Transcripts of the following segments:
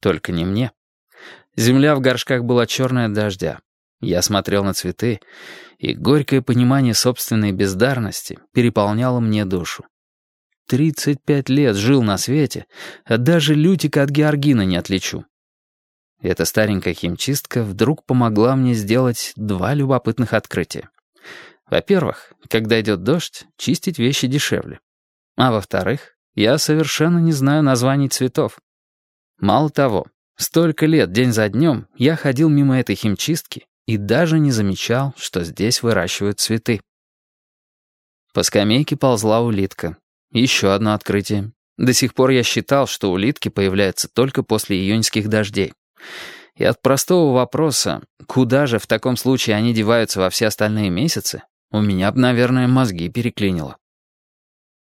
только не мне. Земля в горшках была черная от дождя. Я смотрел на цветы, и горькое понимание собственной бездарности переполняло мне душу. Тридцать пять лет жил на свете, а даже Лютика от Георгина не отличу. Эта старенькая химчистка вдруг помогла мне сделать два любопытных открытия. Во-первых, когда идет дождь, чистить вещи дешевле. А во-вторых, я совершенно не знаю названий цветов. Мало того, столько лет день за днем я ходил мимо этой химчистки и даже не замечал, что здесь выращивают цветы. По скамейке ползла улитка. Еще одно открытие. До сих пор я считал, что улитки появляются только после июньских дождей. И от простого вопроса, куда же в таком случае они деваются во все остальные месяцы, у меня бы, наверное, мозги переклинило.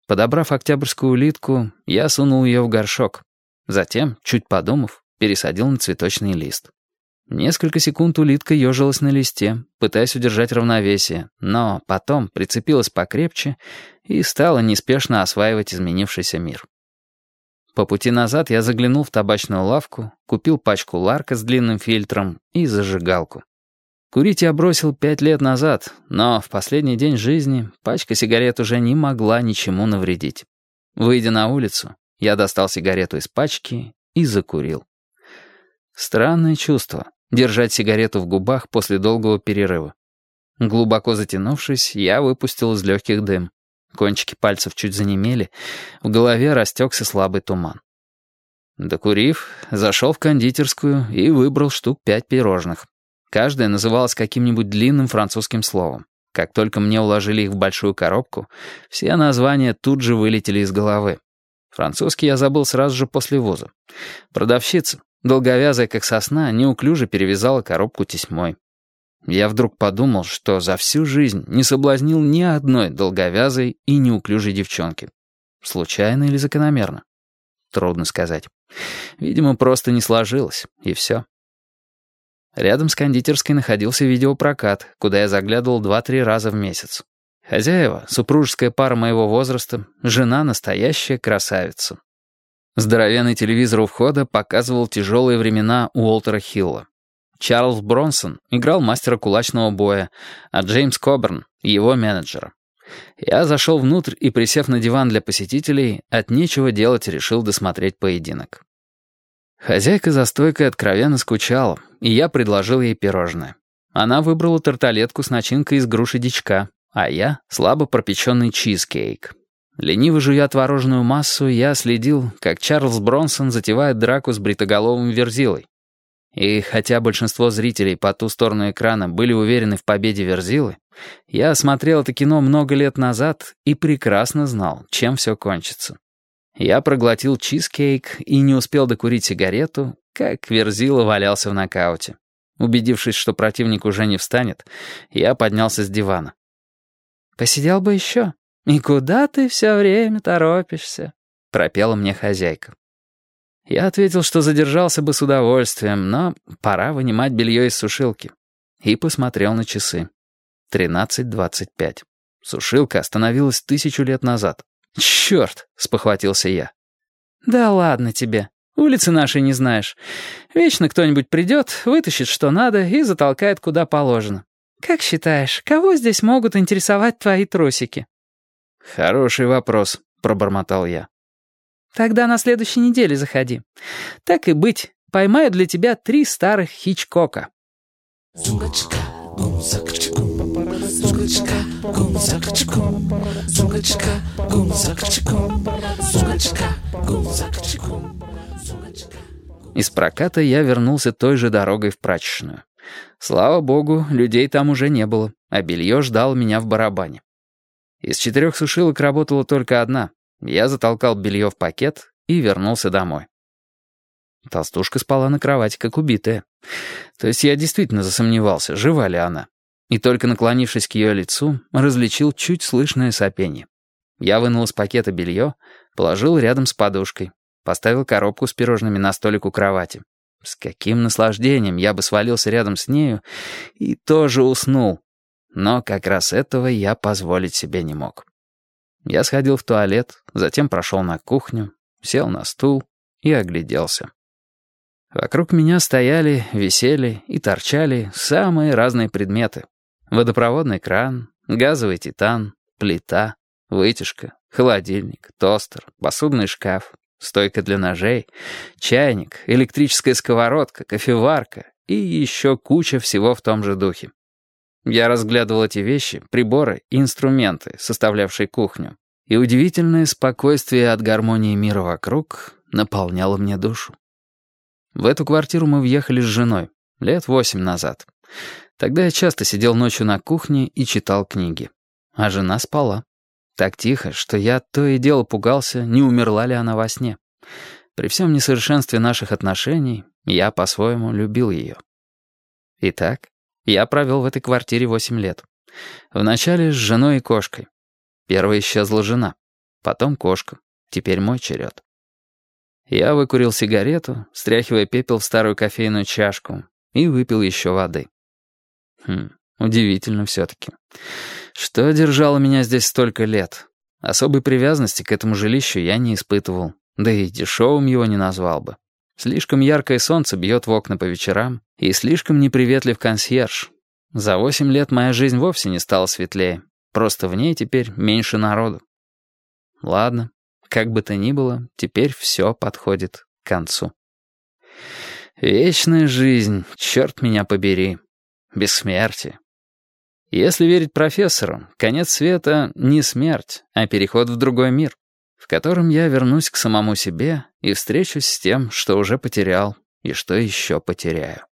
Подобрав октябрьскую улитку, я сунул ее в горшок. Затем, чуть подумав, пересадил на цветочный лист. Несколько секунд улитка ежилась на листе, пытаясь удержать равновесие, но потом прицепилась покрепче и стала неспешно осваивать изменившийся мир. По пути назад я заглянул в табачную лавку, купил пачку ларка с длинным фильтром и зажигалку. Курить я бросил пять лет назад, но в последний день жизни пачка сигарет уже не могла ничему навредить. Выйдя на улицу, я достал сигарету из пачки и закурил. Странное чувство — держать сигарету в губах после долгого перерыва. Глубоко затянувшись, я выпустил из легких дым. Кончики пальцев чуть занемели, в голове растекся слабый туман. Докурив, зашел в кондитерскую и выбрал штук пять пирожных. Каждая называлась каким-нибудь длинным французским словом. Как только мне уложили их в большую коробку, все названия тут же вылетели из головы. Французский я забыл сразу же после вуза. Продавщица, Долговязая, как сосна, неуклюже перевязала коробку тесьмой. Я вдруг подумал, что за всю жизнь не соблазнил ни одной долговязой и неуклюжей девчонки. Случайно или закономерно? Трудно сказать. Видимо, просто не сложилось, и все. Рядом с кондитерской находился видеопрокат, куда я заглядывал два-три раза в месяц. Хозяева, супружеская пара моего возраста, жена настоящая красавица. Здоровенный телевизор у входа показывал тяжелые времена Уолтера Хилла. Чарльз Бронсон играл мастера кулачного боя, а Джеймс Коберн — его менеджера. Я зашел внутрь и, присев на диван для посетителей, от нечего делать решил досмотреть поединок. Хозяйка за стойкой откровенно скучала, и я предложил ей пирожное. Она выбрала тарталетку с начинкой из груши дичка, а я — слабо пропеченный чизкейк. Лениво жуя творожную массу, я следил, как Чарльз Бронсон затевает драку с бритоголовым Верзилой. И хотя большинство зрителей по ту сторону экрана были уверены в победе Верзилы, я смотрел это кино много лет назад и прекрасно знал, чем все кончится. Я проглотил чизкейк и не успел докурить сигарету, как Верзила валялся в нокауте. Убедившись, что противник уже не встанет, я поднялся с дивана. «Посидел бы еще», «И куда ты все время торопишься?» — пропела мне хозяйка. Я ответил, что задержался бы с удовольствием, но пора вынимать белье из сушилки. И посмотрел на часы. 13.25. Сушилка остановилась тысячу лет назад. «Черт!» — спохватился я. «Да ладно тебе. Улицы нашей не знаешь. Вечно кто-нибудь придет, вытащит что надо и затолкает куда положено. Как считаешь, кого здесь могут интересовать твои трусики?» «Хороший вопрос», — пробормотал я. «Тогда на следующей неделе заходи. Так и быть, поймаю для тебя три старых Хичкока». Из проката я вернулся той же дорогой в прачечную. Слава богу, людей там уже не было, а белье ждало меня в барабане. Из четырех сушилок работала только одна. Я затолкал белье в пакет и вернулся домой. Толстушка спала на кровати, как убитая. То есть я действительно засомневался, жива ли она. И только наклонившись к ее лицу, различил чуть слышное сопение. Я вынул из пакета белье, положил рядом с подушкой, поставил коробку с пирожными на столик у кровати. С каким наслаждением я бы свалился рядом с нею и тоже уснул, но как раз этого я позволить себе не мог. Я сходил в туалет, затем прошел на кухню, сел на стул и огляделся. Вокруг меня стояли, висели и торчали самые разные предметы. Водопроводный кран, газовый титан, плита, вытяжка, холодильник, тостер, посудный шкаф, стойка для ножей, чайник, электрическая сковородка, кофеварка и еще куча всего в том же духе. Я разглядывал эти вещи, приборы и инструменты, составлявшие кухню, и удивительное спокойствие от гармонии мира вокруг наполняло мне душу. В эту квартиру мы въехали с женой, лет восемь назад. Тогда я часто сидел ночью на кухне и читал книги. А жена спала. Так тихо, что я то и дело пугался, не умерла ли она во сне. При всем несовершенстве наших отношений я по-своему любил ее. Итак, я провел в этой квартире восемь лет. Вначале с женой и кошкой. Первой исчезла жена, потом кошка, теперь мой черед. Я выкурил сигарету, стряхивая пепел в старую кофейную чашку, и выпил еще воды. Хм, удивительно все-таки. Что держало меня здесь столько лет? Особой привязанности к этому жилищу я не испытывал, да и дешевым его не назвал бы. Слишком яркое солнце бьет в окна по вечерам, и слишком неприветлив консьерж. За восемь лет моя жизнь вовсе не стала светлее, просто в ней теперь меньше народу. Ладно, как бы то ни было, теперь все подходит к концу. Вечная жизнь, черт меня побери. Бессмертие. Если верить профессору, конец света — не смерть, а переход в другой мир, в котором я вернусь к самому себе и встречусь с тем, что уже потерял и что еще потеряю.